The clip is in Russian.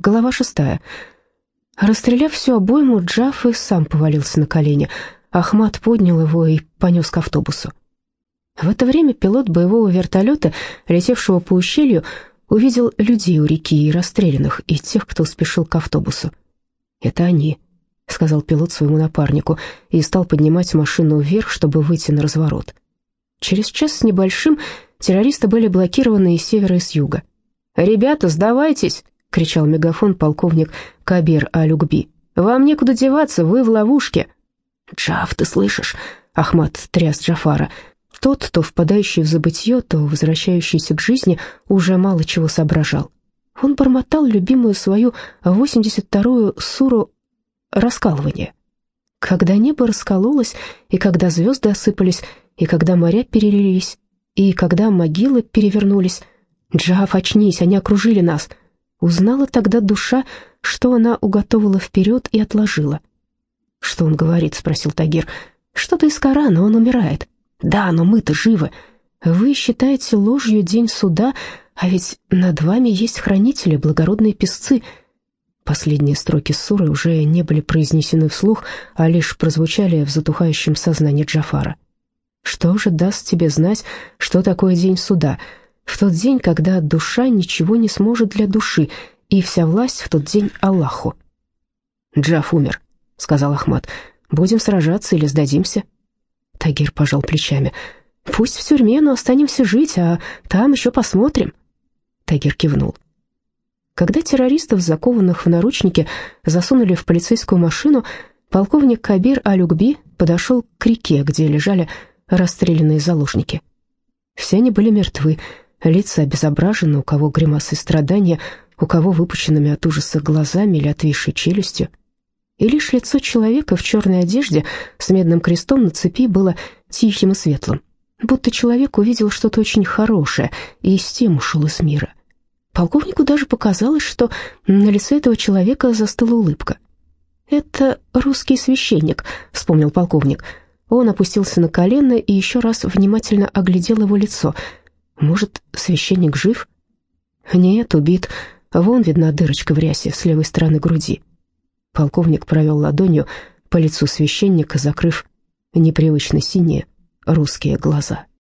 Глава шестая. Расстреляв всю обойму, Джаф и сам повалился на колени. Ахмат поднял его и понес к автобусу. В это время пилот боевого вертолета, летевшего по ущелью, увидел людей у реки и расстрелянных, и тех, кто спешил к автобусу. «Это они», — сказал пилот своему напарнику, и стал поднимать машину вверх, чтобы выйти на разворот. Через час с небольшим террористы были блокированы и с севера, и с юга. «Ребята, сдавайтесь!» — кричал мегафон полковник Кабир Алюкби. «Вам некуда деваться, вы в ловушке!» «Джаф, ты слышишь?» — Ахмад тряс Джафара. Тот, то впадающий в забытье, то возвращающийся к жизни, уже мало чего соображал. Он бормотал любимую свою 82-ю суру «Раскалывание». Когда небо раскололось, и когда звезды осыпались, и когда моря перелились, и когда могилы перевернулись. «Джаф, очнись, они окружили нас!» Узнала тогда душа, что она уготовила вперед и отложила. «Что он говорит?» — спросил Тагир. «Что-то из Корана, он умирает». «Да, но мы-то живы. Вы считаете ложью день суда, а ведь над вами есть хранители, благородные песцы». Последние строки ссоры уже не были произнесены вслух, а лишь прозвучали в затухающем сознании Джафара. «Что же даст тебе знать, что такое день суда?» В тот день, когда душа ничего не сможет для души, и вся власть в тот день Аллаху. «Джаф умер», — сказал Ахмад. «Будем сражаться или сдадимся?» Тагир пожал плечами. «Пусть в тюрьме, но останемся жить, а там еще посмотрим». Тагир кивнул. Когда террористов, закованных в наручники, засунули в полицейскую машину, полковник Кабир Алюкби подошел к реке, где лежали расстрелянные заложники. Все они были мертвы, лица обезображены, у кого гримасы страдания, у кого выпученными от ужаса глазами или отвисшей челюстью. И лишь лицо человека в черной одежде с медным крестом на цепи было тихим и светлым, будто человек увидел что-то очень хорошее и с тем ушел из мира. Полковнику даже показалось, что на лице этого человека застыла улыбка. «Это русский священник», — вспомнил полковник. Он опустился на колено и еще раз внимательно оглядел его лицо — может, священник жив? Нет, убит. Вон видна дырочка в рясе с левой стороны груди. Полковник провел ладонью по лицу священника, закрыв непривычно синие русские глаза.